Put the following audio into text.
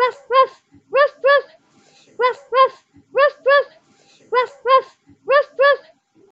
ruff, ruff, ruff, ruff, ruff, ruff.